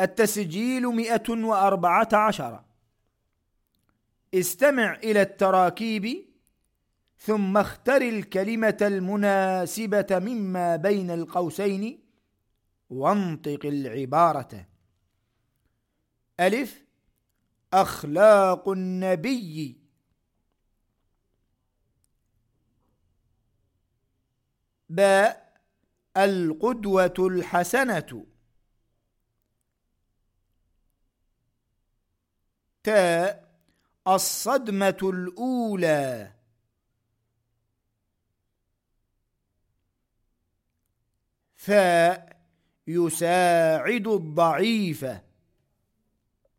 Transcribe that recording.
التسجيل مئة وأربعة عشر. استمع إلى التراكيب ثم اختر الكلمة المناسبة مما بين القوسين وانطق العبارة. ألف. أخلاق النبي. باء. القدوة الحسنة. تاء الصدمة الأولى. فاء يساعد الضعيف.